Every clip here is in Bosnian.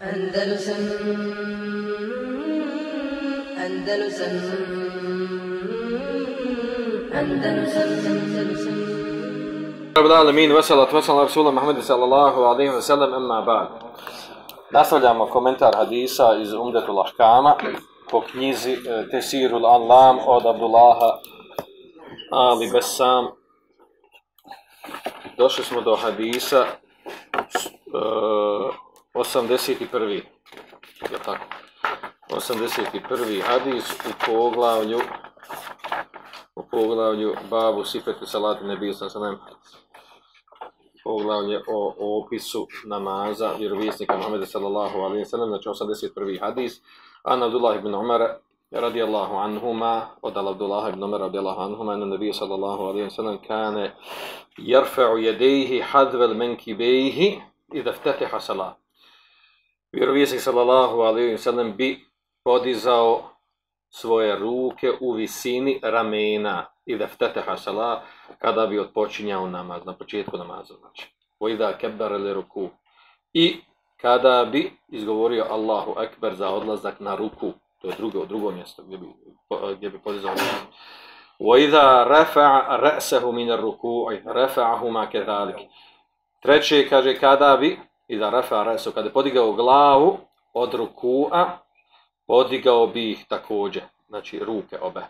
Andalusam Andalusam Andalusam Andalusam Rabbil alamin, wa salatu wa salam Rasulullah Muhammad sallallahu alaihi wa sallam, amma ba'd. Nastavljamo komentar hadisa iz Umdetul Ahkama po knjizi eh, Tesirul Anlam od Abdullaha Ali Besam. Došli smo do hadisa uh, 81. Je tako? 81. hadis u poglavlju u poglavlju babu sifetu salati nebiju sam sam poglavlje o, o opisu namaza vjerovjesnika Muhammeda sallallahu alaihi sallam, znači 81. hadis, an Abdullah ibn Umar radijallahu anhuma, od Abdullah ibn Umar radijallahu anhuma, na nebiju sallallahu alaihi sallam, kane jarfa'u jedejhi hadvel menkibejhi i da ftetiha salat vjerovijesnik sallallahu alaihi sallam bi podizao svoje ruke u visini ramena i da fteteha sala kada bi odpočinjao namaz, na početku namaza, znači. Vojda kebbar ili ruku. I kada bi izgovorio Allahu ekber za odlazak na ruku, to je drugo, drugo mjesto gdje bi, gdje bi podizao namaz. Vojda refa'a re'sehu min ruku, refa'ahu ma kedalik. Treće kaže kada bi, i da rafa rasu, kada je podigao glavu od ruku'a, podigao bi ih također, znači ruke obe.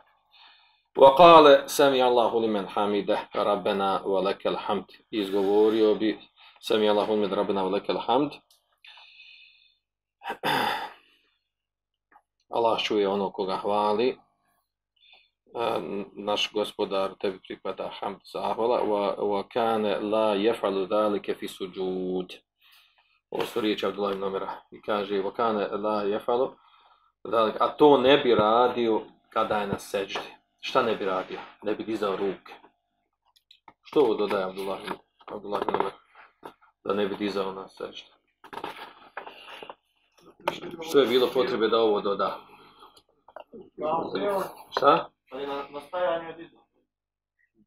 Wa qala sami Allahu حمده ربنا ولك wa. Izgovorio bi sami Allahu liman rabbana wa lakal hamd. Allah čuje ono koga hvali. E, naš gospodar tebi pripada hamd zahvala. Wa, wa kane la jefalu dhalike fi suđud. Ovo su riječi Abdullah ibn Omera. I kaže, wa la jefalo, a to ne bi radio kada je na seđdi. Šta ne bi radio? Ne bi dizao ruke. Što ovo dodaje Abdullah, Abdullah da ne bi dizao na seđdi? Što je bilo potrebe da ovo doda? Šta?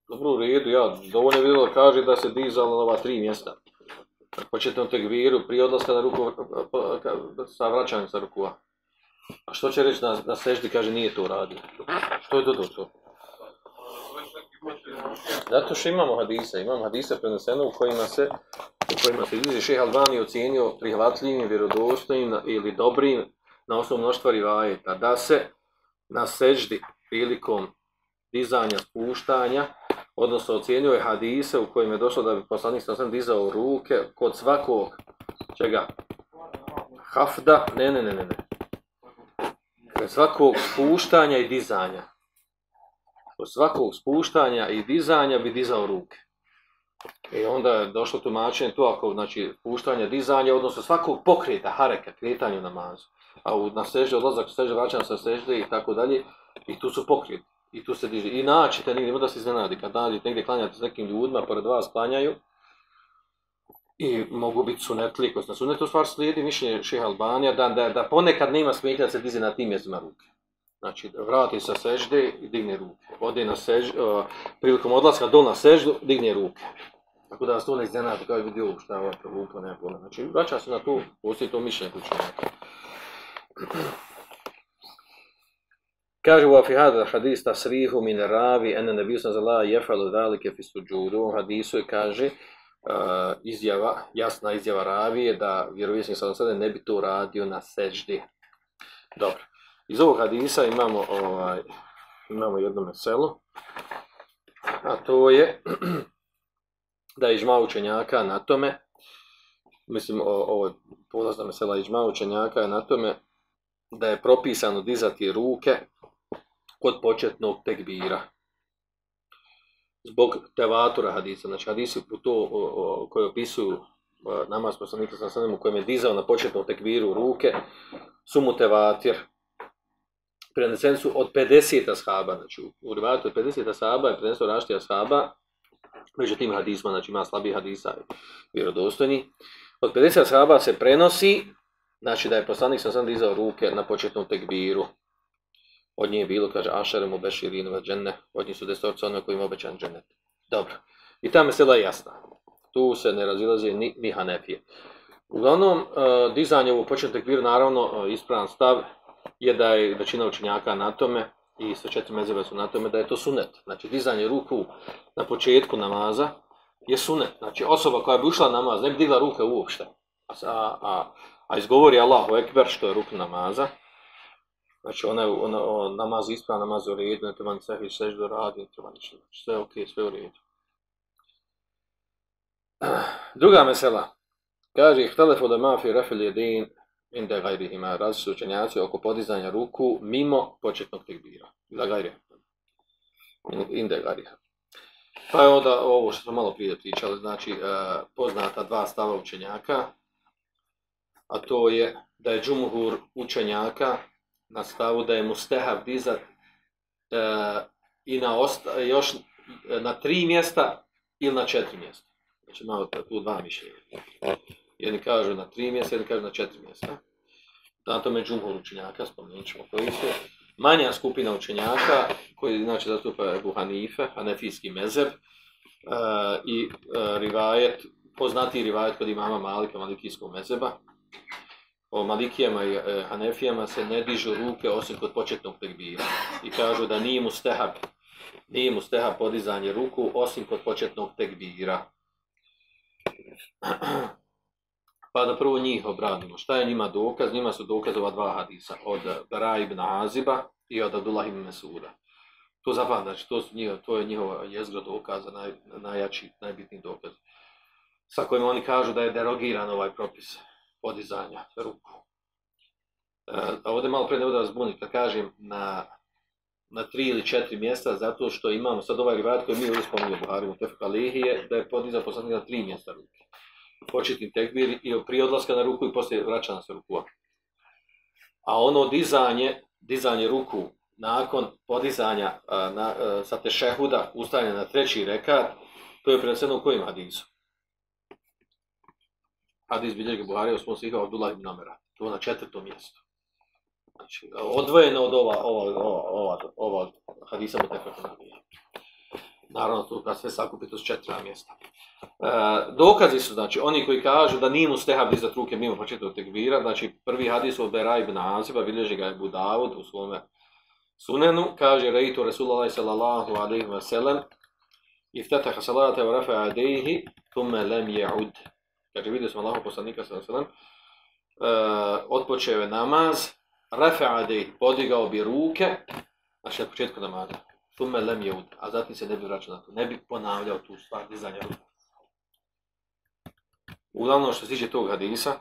Dobro, u redu, ja, dovoljno je bilo kaže da se dizalo na ova tri mjesta. Početnom tekviru, prije odlaska na ruku, pa, pa, sa vraćanjem sa rukua. A što će reći na, na seždi, kaže, nije to uradio. Što je dodao to? Zato što imamo hadisa, imamo hadisa preneseno u kojima se u kojima se vidi šeha Albani ocijenio prihvatljivim, vjerodostojnim ili dobrim na osnovu mnoštva rivajeta, da se na seždi prilikom dizanja, spuštanja, odnosno ocijenio je hadise u kojim je došlo da bi poslanik sam dizao ruke kod svakog, čega? Hafda, ne, ne, ne, ne, ne kod svakog spuštanja i dizanja. Kod svakog spuštanja i dizanja bi dizao ruke. I onda je došlo tumačenje to ako znači puštanje, dizanje, odnosno svakog pokreta, hareka, kretanje na namazu. A u, na sežde, odlazak u sežde, vraćanje sa sežde i tako dalje, i tu su pokreti. I tu se diže. I naćete negdje, da se iznenadi, kad nađete negdje klanjate s nekim ljudima, pored vas klanjaju, i mogu biti sunetli, koji su na sunetu stvar slijedi mišljenje šeha Albanija, da, da, da ponekad nema smetnja da se dize na tim mjestima ruke. Znači, vrati sa sežde i digne ruke. Ode na sež, uh, prilikom odlaska do na seždu, digne ruke. Tako da vas to ne iznenadi, kao je vidio šta je ovo prevuklo, nema bole. Znači, vraća se na tu, postoji to mišljenje kućenjaka. Kaže u afihada hadis tasrihu min ravi ene nebiju sam zala jefalu dalike fi suđudu. U hadisu je kaže, uh, izjava, jasna izjava ravije da vjerovjesnik sada sada ne bi to radio na seždi. Dobro. Iz ovog hadisa imamo ovaj imamo jedno meselo. A to je da je ižma učenjaka na tome mislim o, ovo polazna mesela ižma učenjaka na tome da je propisano dizati ruke kod početnog tekbira zbog tevatura hadisa, znači hadisi u to o, o, koje opisuju e, namaz poslanika sa sanem u kojem je dizao na početnom tekbiru ruke, su mu tevatir. Prenesen su od 50 ashaba, znači u rivatu od 50 ashaba je prenesao raštija ashaba, među tim hadisma, znači ima slabi hadisa i vjerodostojni. Od 50 ashaba se prenosi, znači da je poslanik sa sanem dizao ruke na početnom tekbiru, Od nje je bilo, kaže, Ašare mu beširinu va dženne, od njih su desorca ono kojima obećan džennet. Dobro. I ta mesela je jasna. Tu se ne razilaze ni, ni Hanefije. Uglavnom, uh, dizanje u početnog tekbira, naravno, uh, ispravan stav je da je većina učenjaka na tome i sve četiri mezebe su na tome da je to sunet. Znači, dizanje ruku na početku namaza je sunet. Znači, osoba koja bi ušla namaz ne bi digla ruke uopšte. A, a, a izgovori Allahu Ekber, što je ruku namaza. Znači, ona, ona, ona namaz ispravan, namaz u redu, ne treba ni sehi seždu radi, ne treba ništa. Znači, sve je okej, okay, sve u redu. Druga mesela. Kaže, htelefu da mafi refil jedin inde gajri ima su učenjaci oko podizanja ruku mimo početnog tekbira. Da gajri. Inde gajri. Pa je onda ovo što smo malo prije pričali, znači e, poznata dva stava učenjaka, a to je da je džumuhur učenjaka na stavu da je mustehab dizat e, i na osta, još na tri mjesta ili na četiri mjesta. Znači malo tu dva mišljenja. Jedni kažu na tri mjesta, jedni kažu na četiri mjesta. Na tome džumhur učenjaka, spomenut ćemo koji su. Manja skupina učenjaka, koji znači zastupa Ebu Hanife, Hanefijski mezeb, uh, e, i e, rivajet, poznati rivajet kod imama Malika, Malikijskog mezeba. O Malikijama i e, Hanefijama se ne dižu ruke osim kod početnog tekbira. I kažu da nije mu stehab, nije mu stehab podizanje ruku osim kod početnog tekbira. Pa da prvo njih obradimo. Šta je njima dokaz? Njima su dokaz ova dva hadisa. Od Bara ibn Aziba i od Abdullah ibn Mesuda. To zapam, znači to, su njiho, to je njihova jezgra dokaza, naj, najjači, najbitniji dokaz. Sa kojim oni kažu da je derogiran ovaj propis podizanja ruku. E, a ovdje malo pre ne bude razbuniti, kad kažem na, na tri ili četiri mjesta, zato što imamo sad ovaj rivat koji mi ovdje spominjamo Buhari u Tefka Lihije, da je podizao poslanik na tri mjesta ruke početni tekbir i prije odlaska na ruku i poslije vraćanja se ruku. A ono dizanje, dizanje ruku nakon podizanja a, na, a, sa tešehuda, ustajanja na treći rekat, to je preneseno u kojim hadisu? Hadis biljeg Buharija, smo se ihao Abdullah ibn Amera. To na četvrtom mjestu. Znači, odvojeno od ova, ova, ova, ova, ova hadisa Mutefaka Naravno, tu kad sve sakupi, to su četiri mjesta. E, dokazi su, znači, oni koji kažu da nije mu stehab dizat ruke mimo početnog tekbira, znači, prvi hadis od Bera ibn Aziba, bilježi ga je Budavod u svome sunenu, kaže, rejtu Resulullah sallallahu alaihi wa sallam, iftataha salata wa rafa adejhi, tume lem je'ud. Kaže, vidio smo Allahu poslanika sallallahu alaihi wa sallam, uh, eh, odpočeo je namaz, rafa podigao bi ruke, znači, na početku namaza, tume lem je'ud, a zatim se ne bi vraćao na to, ne bi ponavljao tu stvar dizanja ruke. Uglavnom što se tiče tog hadisa,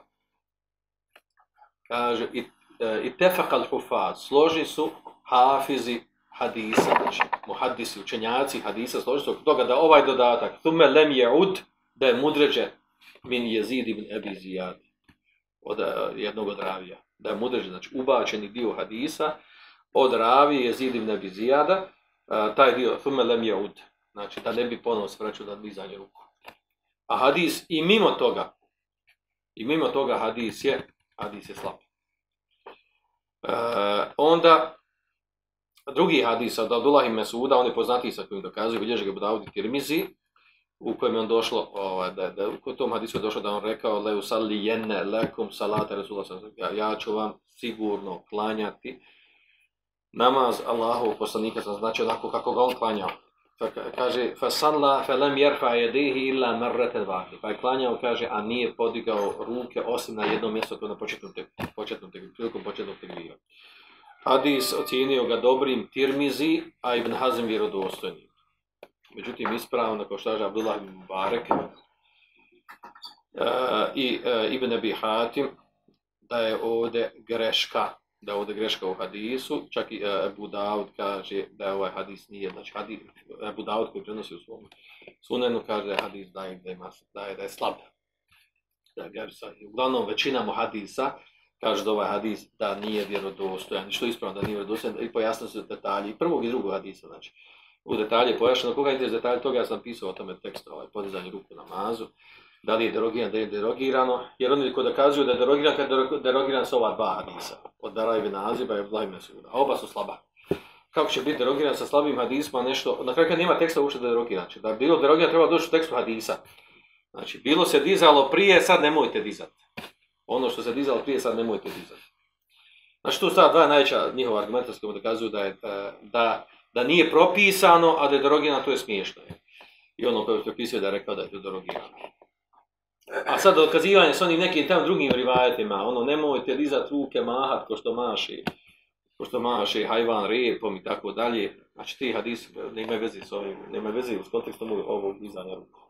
kaže i, e, eh, i tefakal hufad, složi su hafizi hadisa, znači muhaddisi, učenjaci hadisa, složi su toga da ovaj dodatak, thume lem je ud, da je mudređe min jezid ibn ebi zijad, od eh, jednog od ravija, da je mudređe, znači ubačeni dio hadisa, od ravije jezid ibn ebi zijada, eh, taj dio, thume lem je ud, znači da ne bi ponovo svraćao da dizanje ruku. A hadis i mimo toga, i mimo toga hadis je, hadis je slab. E, onda, drugi hadis od Abdullah i Mesuda, on je poznati sa kojim dokazuju, bilježi ga Budavudi Tirmizi, u kojem je on došlo, ovaj, da, da, u tom hadisu je došlo da on rekao, le usalli jenne lekum salate Rasulullah ja, ja ću vam sigurno klanjati namaz Allahu poslanika, znači onako kako ga on klanjao. Kaže fa salla fa lam yarfa yadihi illa marratan wahida. Pa je klanjao kaže a nije podigao ruke osim na jednom mjestu to na početnom te, početnom te, prilikom početnog tekbira. Hadis ocijenio ga dobrim Tirmizi a Ibn Hazm vjerodostojnim međutim ispravno kao što kaže Abdullah ibn Mubarak e, i e, Ibn Abi Hatim da je ovdje greška da ovdje greška u hadisu, čak i e, Ebu Dawud kaže da je ovaj hadis nije, znači hadis, Ebu Dawud koji prenosi u svom sunenu kaže da je hadis da je, da je, da je, da je slab. Da je, uglavnom većina mu hadisa kaže da ovaj hadis da nije vjerodostojan, što je ispravno da nije vjerodostojan i pojasno su detalji prvog i drugog hadisa, znači u detalje pojašnjeno, koga ide detalje toga, ja sam pisao o tome tekst, ovaj, podizanje ruku na mazu, da li je derogirano, da je derogirano, jer oni koji dokazuju da je derogiran, kad je derogiran sa ova dva hadisa, od Dara ibn Aziba i Vlahim suda, a oba su slaba. Kako će biti derogiran sa slabim hadisma, nešto, na kraju kad nema teksta uopšte da je derogiran, znači da je bilo derogiran treba doći u tekstu hadisa. Znači, bilo se dizalo prije, sad nemojte dizati. Ono što se dizalo prije, sad nemojte dizati. Znači, tu sta dva najveća njihova argumenta s kojima dokazuju da, je, e, da, da nije propisano, a da je derogirano, to je smiješno. I ono koje je propisio da je rekao da je to derogirano. A sad dokazivanje s onim nekim tam drugim rivajetima, ono, nemojte dizati ruke, mahat ko što maši, ko što maši hajvan repom i tako dalje. Znači, ti hadisi nema veze s ovim, nema veze s kontekstom ovog dizanja ruku.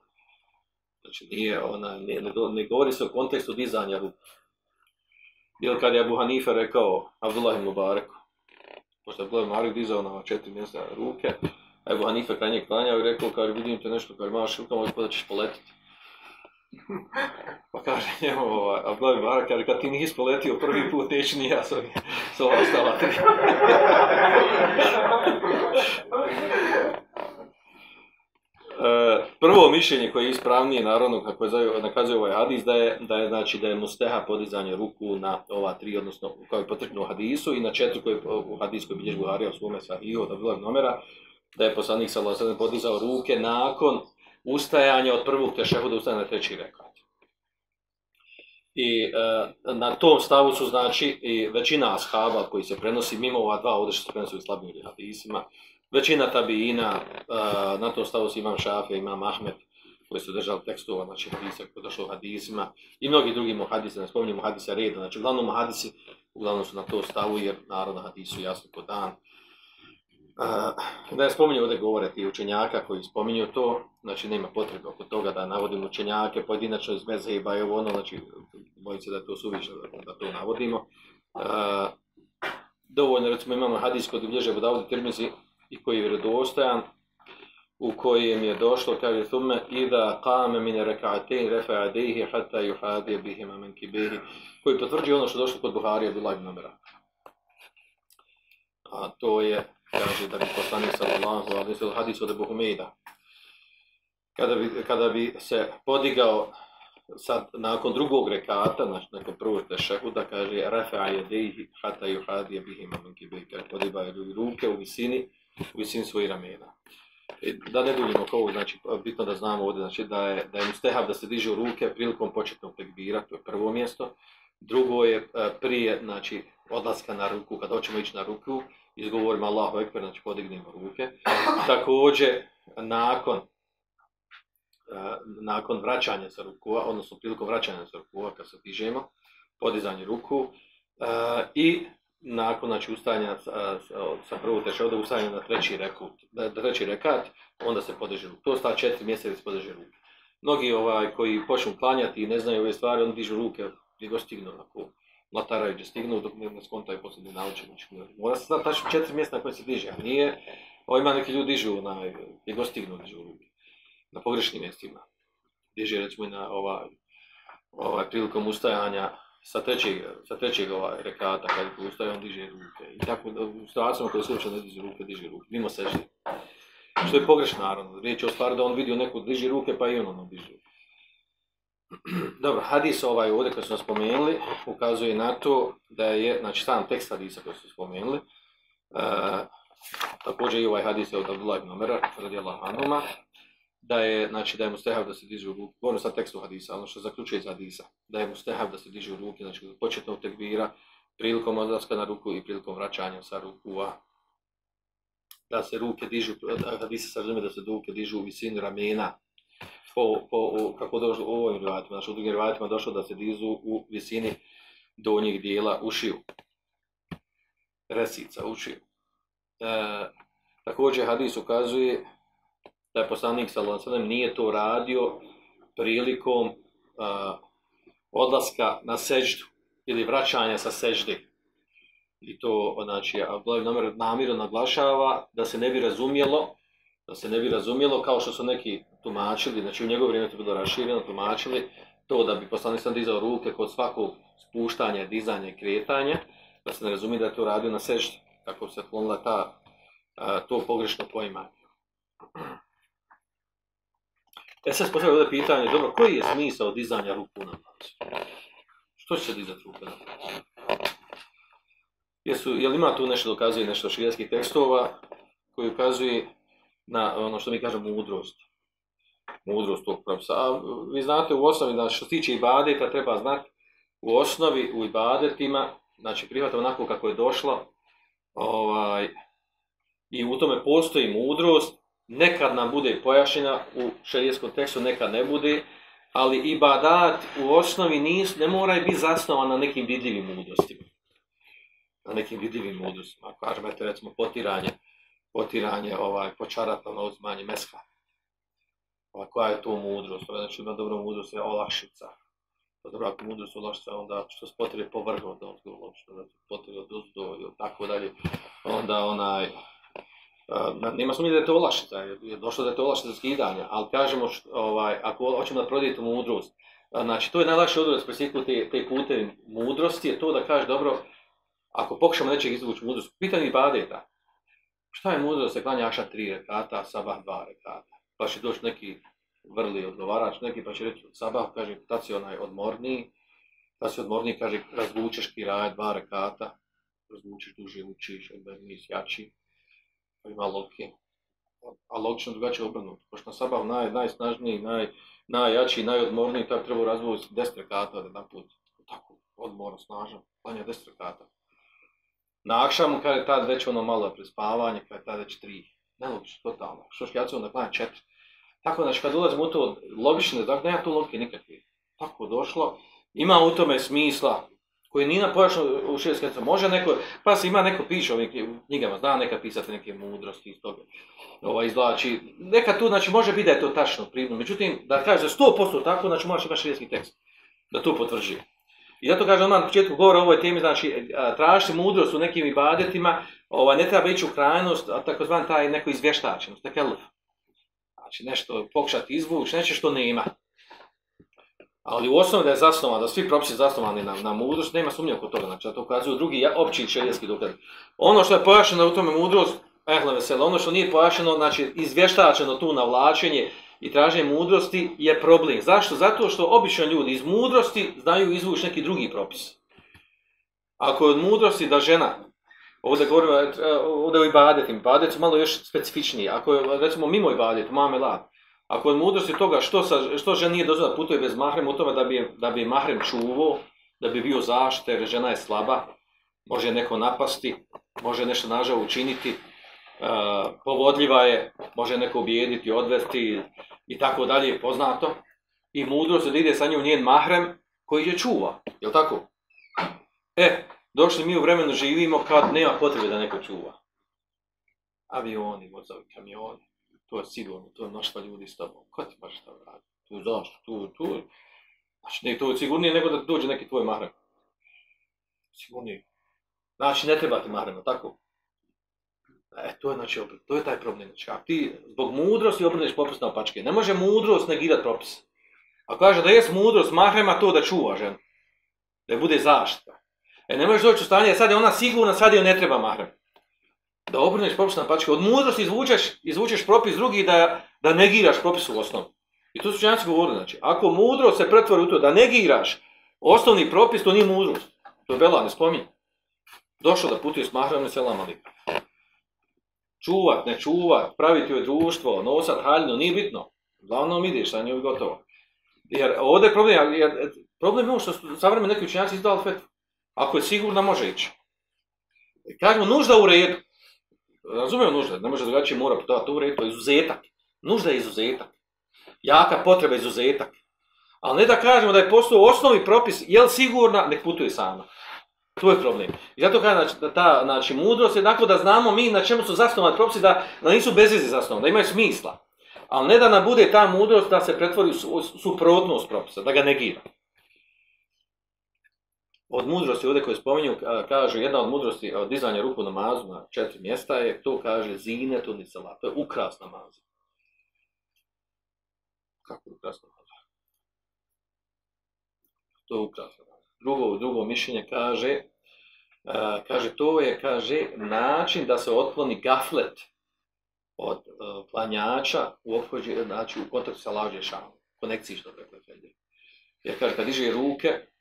Znači, nije, ona, ne, ne, ne govori se o kontekstu dizanja ruku. Jer kad je Abu Hanife rekao Abdullah ibn Mubareku, pošto je Abdullah dizao na četiri mjesta ruke, evo Hanife kraj njeg klanjao i rekao, kaže, vidim te nešto, kad maš rukama, pa da ćeš poletiti. Pa kaže njemu, ovaj, Abdullah ibn kaže, kad ti nisi poletio prvi put, neći ni ja sa, ovim, ova ostala tri. E, prvo mišljenje koje je ispravnije narodno kako je nakazuje ovaj hadis da je da je znači da je musteha podizanje ruku na ova tri odnosno kao je potrebno u hadisu i na četiri koje u hadiskoj bilježi Buharija u svome sahihu od Abdullah nomera da je poslanik sallallahu alejhi ve podizao ruke nakon ustajanja od prvog tešehuda ustajanja na treći rekat. I e, na tom stavu su znači i većina ashaba koji se prenosi mimo ova dva ovdje što se prenosi u slabim hadisima, većina tabijina, uh, na to stavu si imam Šafe, imam Ahmed, koji su držali tekstova, znači hadisa, koji došlo u hadisima, i mnogi drugi muhadisi, ne spominjemo hadisa reda, znači uglavnom muhadisi, uglavnom su na to stavu, jer narod na hadisu jasno ko dan. Uh, da je spominju ovdje govore ti učenjaka koji spominju to, znači nema potrebe oko toga da navodim učenjake pojedinačno iz Mezheba i ovo ono, znači bojim se da je to suviše da, da to navodimo. Uh, dovoljno, recimo imamo hadis kod bilježe Budavudi Tirmizi, i koji je vjerodostojan, u kojem je došlo, kaže thumme, ida qama min rak'atayn rafa yadayhi hatta yuhadiya bihima mankibayhi koji potvrđuje ono što je došlo kod Buharija, bila ibn Amira. A to je, kaže, da bi poslanik sallallahu alejhi ve sellem hadis od Abu Humeida. Kada bi, kada bi se podigao sad, nakon drugog rekata, znači nakon prvog tešehuda, kaže, rafa yadayhi hatta yuhadiya bihima mankibayhi kibehi, kada ruke u visini, u visini svojih ramena. E, da ne duljimo oko znači, pa bitno da znamo ovdje, znači, da je, da je mustehab da se diže u ruke prilikom početnog tekbira, to je prvo mjesto. Drugo je e, prije, znači, odlaska na ruku, kad hoćemo ići na ruku, izgovorimo Allahu Ekber, znači, podignemo ruke. Također, nakon, e, nakon vraćanja sa rukua, odnosno prilikom vraćanja sa rukua, kad se dižemo, podizanje ruku, e, i nakon znači ustajanja sa, sa, sa prvog tešoda, ustajanja na treći rekut, na treći rekat, onda se podiže ruke. To sta četiri mjeseca se podiže ruke. Mnogi ovaj koji počnu klanjati i ne znaju ove stvari, oni dižu ruke gdje go stignu, onako, lataraju gdje stignu, dok ne, ne skontaju posljednje nauče. Znači, mora se znati tačno četiri mjesta na koje se diže, a nije, ovo ima neki ljudi dižu na, gdje go stignu, dižu ruke, na pogrešnim mjestima. Diže recimo na ovaj, ovaj prilikom ustajanja, sa trećeg, sa trećeg ovaj rekata kad ustaje on diže ruke. I tako da u situacijama koje se uče ne diže ruke, diže ruke, mimo sežde. Što je pogrešno naravno. Riječ je o stvari da on vidio neko diže ruke pa i on ono diže. Dobro, hadis ovaj ovdje koji smo spomenuli ukazuje na to da je, znači sam tekst hadisa koji smo spomenuli, uh, također i ovaj hadis je od Abdullah ibn Umera, radijallahu anuma, da je znači da je mustehab da se diže u ruke, govorim sa tekstu hadisa, ono što zaključuje iz hadisa, da je mustehab da se diže u ruke, znači početnog tekbira, prilikom odlaska na ruku i prilikom vraćanja sa rukua, da se ruke dižu, hadisa se razume da se ruke dižu u visini ramena, po, po, o, kako došlo u ovim rivatima, znači u drugim rivatima došlo da se dižu u visini donjih dijela ušiju, resica ušiju. E, također hadis ukazuje da je poslanik sallallahu nije to radio prilikom uh, odlaska na seždu ili vraćanja sa sežde. I to znači Abdullah namjer namjerno naglašava da se ne bi razumjelo da se ne bi razumjelo kao što su neki tumačili, znači u njegovo vrijeme to bilo rašireno, tumačili to da bi poslanik sam dizao ruke kod svakog spuštanja, dizanja i kretanja, da se ne razumije da je to radio na seždi, kako se klonila ta, to pogrešno poimanje. E sad postavljamo ovdje pitanje, dobro, koji je smisao dizanja ruku na namazu? Što će se dizati ruku na namazu? Jesu, je li ima tu nešto dokazuje, nešto širijskih tekstova koji ukazuje na ono što mi kažemo mudrost? mudrost tog propisa. A vi znate u osnovi, da što se tiče ibadeta, treba znati u osnovi u ibadetima, znači prihvata onako kako je došlo, ovaj, i u tome postoji mudrost, nekad nam bude pojašnjena u šerijskom tekstu, nekad ne bude, ali ibadat u osnovi nis, ne mora biti zasnovan na nekim vidljivim mudrostima. Na nekim vidljivim mudrostima. Ako kažem, eto recimo potiranje, potiranje, ovaj, počaratno na uzmanje meska. Ovaj, koja je to mudrost? Znači na dobro mudrost, je olakšica. Pa dobro, ako mudrost olakšica, onda što se potire povrgo, da onda on zgo što se potire od uzdo ili tako dalje, onda onaj, Uh, nema sumnje da je to olakšica, je došlo da je to olakšica skidanja, skidanje, ali kažemo, što, ovaj, ako hoćemo da prodijete mudrost, znači to je najlakši odgovor da presjeku te, te pute mudrosti, je to da kaže, dobro, ako pokušamo nečeg izvući mudrost, pitanje ibadeta, šta je mudrost da se klanja aša tri rekata, sabah dva rekata, pa će doći neki vrli odgovarač, neki pa će reći sabah, kaže, tad si onaj odmorniji, tad si odmorniji, kaže, razvučeš kiraj dva rekata, razvučeš duže, učiš, odmorniji, jači, ima logike. A logično drugačije obrnuti. Pošto na sabav naj, najsnažniji, naj, najjači, najodmorniji, tako treba razvojiti deset rekata od jedan put. Tako, odmorno, snažan, planja deset rekata. Na akšamu, kada je tad već ono malo prespavanje, kada je tad već tri. Nelogično, totalno. Što što ja ću onda klanja četiri. Tako, znači, kad ulazim u to logično, dakle, nema tu logike nikakve. Tako došlo. Ima u tome smisla, koji nije pojašnjeno u šerijskom može neko, pa se ima neko piše u knjigama, zna neka pisati neke mudrosti iz toga, ovaj, izlači. neka tu, znači, može biti da je to tačno primno, međutim, da kaže 100% tako, znači, moraš imati šerijski tekst, da to potvrži. I zato kaže odmah na početku govora o ovoj temi, znači, e, tražiti mudrost u nekim ibadetima, ovaj, ne treba ići u krajnost, a takozvan taj neko izvještačenost, tako Znači, nešto pokušati izvući, nešto što nema. Ali u osnovi da je zasnovan, da svi propisi zasnovani na, na mudrost, nema sumnje oko toga, znači to ukazuju drugi opći šerijski dokaz. Ono što je pojašeno u tome mudrost, ehle veselo, ono što nije pojašeno, znači izvještačeno tu navlačenje i traženje mudrosti je problem. Zašto? Zato što obično ljudi iz mudrosti znaju izvući neki drugi propis. Ako je od mudrosti da žena, ovdje govorimo, ovdje o ibadetim, ibadet su malo još specifičniji, ako je recimo mimo ibadet, mame lad, A je mudrosti toga što, sa, što žena nije dozvoljena putuje bez mahrema u tome da bi, da bi mahrem čuvao, da bi bio zašte, jer žena je slaba, može neko napasti, može nešto nažao učiniti, uh, povodljiva je, može neko objediti, odvesti i tako dalje, poznato. I mudrost da ide sa njom njen mahrem koji je čuva, je tako? E, došli mi u vremenu živimo kad nema potrebe da neko čuva. Avioni, vozovi, kamioni to je sigurno, to je mnoštva ljudi s tobom. Ko ti baš to radi? Tu zašto? Tu, tu. Znači, ne, to je sigurnije nego da dođe neki tvoj mahrem. Sigurnije. Znači, ne treba ti mahrem, tako? E, to je, znači, to je taj problem. Znači, ako ti zbog mudrosti obrneš popis na opačke, ne može mudrost negirati propis. A kaže da je mudrost mahrema to da čuva ženu. Da bude zaštita. E, ne možeš doći u stanje, sad je ona sigurna, sad je ne treba mahrem da obrneš propis na pačke, od mudrosti izvučeš, izvučeš propis drugi da, da negiraš propis u osnovu. I to su činjaci govorili, znači, ako mudro se pretvori u to da negiraš osnovni propis, to nije mudrost. To je Bela, ne spominje. Došao da putuje s mahranom i selam ali. Čuvat, ne čuvat, praviti joj društvo, nosat haljno, nije bitno. Glavno ideš, sa njoj gotovo. Jer ovdje je problem, jer, problem je ovo što su savremeni neki učenjaci izdali fetvu. Ako je sigurno, može ići. Kažemo, nužda u redu razumijem nužda, ne može drugačije mora putovati u redu, to je izuzetak. Nužda je izuzetak. Jaka potreba je izuzetak. Ali ne da kažemo da je postao osnovi propis, je li sigurna, nek putuje sama. To je problem. I zato kada znači, da ta znači, mudrost je tako da znamo mi na čemu su zasnovani propisi, da, da nisu bezvezi zasnovani, da imaju smisla. Ali ne da nam bude ta mudrost da se pretvori u suprotnost propisa, da ga negira od mudrosti ovdje koje spominju, kaže, jedna od mudrosti od dizanja ruku namazu na četiri mjesta je, to kaže zine to nisala, to je ukras namaza. Kako ukras namaza? To je ukras namaza. Drugo, drugo mišljenje kaže, kaže, to je, kaže, način da se otkloni gaflet od planjača u opođe, znači u kontaktu sa lađe šalom, konekciji što preko Jer kaže, kad diže ruke,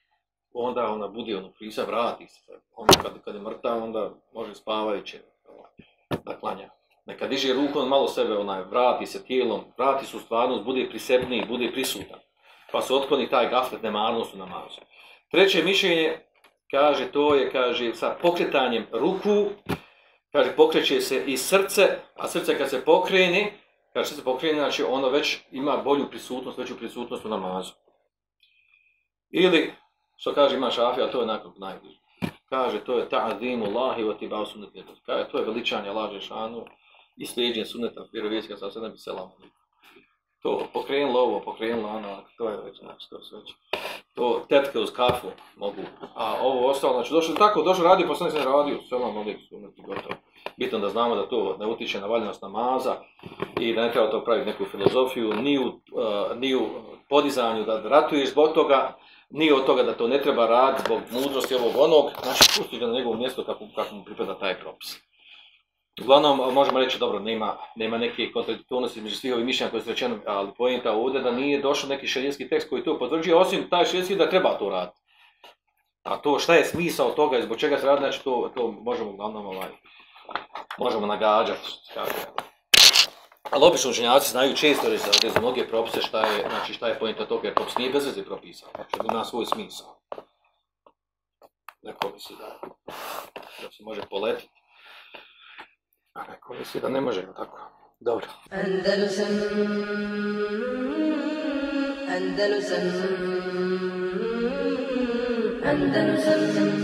onda ona budi ono frisa, vrati se. Onda kad, kad je mrtav, onda može spavajuće da klanja. Neka diže ruku, on malo sebe onaj, vrati se tijelom, vrati se u stvarnost, bude prisebniji, bude prisutan. Pa se otkloni taj gaflet nemarnost u namazu. Treće mišljenje, kaže, to je, kaže, sa pokretanjem ruku, kaže, pokreće se i srce, a srce kad se pokrene, kad se pokrene, znači ono već ima bolju prisutnost, veću prisutnost u namazu. Ili, što kaže ima šafija, to je nakon najbliže. Kaže, to je ta'azimu Allahi wa tibao sunnet Kaže, to je veličanje Allah Žešanu i slijedjenje sunneta vjerovijeska sa sedem i selam. To pokrenulo ovo, pokrenulo ono, to je već, znači, to se već. To tetke uz kafu mogu. A ovo ostalo, znači, došlo tako, došlo radio, pa se ne radio, selam, ali sunnet i gotovo. Bitno da znamo da to ne utiče na valjenost namaza i da ne treba to praviti neku filozofiju, ni u, uh, ni u podizanju da ratuješ zbog toga, ni od toga da to ne treba raditi zbog mudrosti ovog onog, znači pusti ga na njegovo mjesto kako, kako mu pripada taj propis. Uglavnom, možemo reći, dobro, nema, nema neke kontradiktornosti među svih ovih mišljenja koje su rečeno, ali pojenta ovdje da nije došao neki šeljenski tekst koji to potvrđuje, osim taj šeljenski da treba to raditi. A to šta je smisao toga i zbog čega se radi, znači to, to možemo uglavnom ovaj, možemo nagađati. Kako Ali obično učenjaci znaju često reći da za mnoge propise šta je, znači šta je pojenta toga, jer propis nije bez veze propisan, znači ima svoj smisao. Neko misli da, da se može poletiti. A rekao misli da ne može, tako. Dobro. Andalusam Andalusam Andalusam Andalusam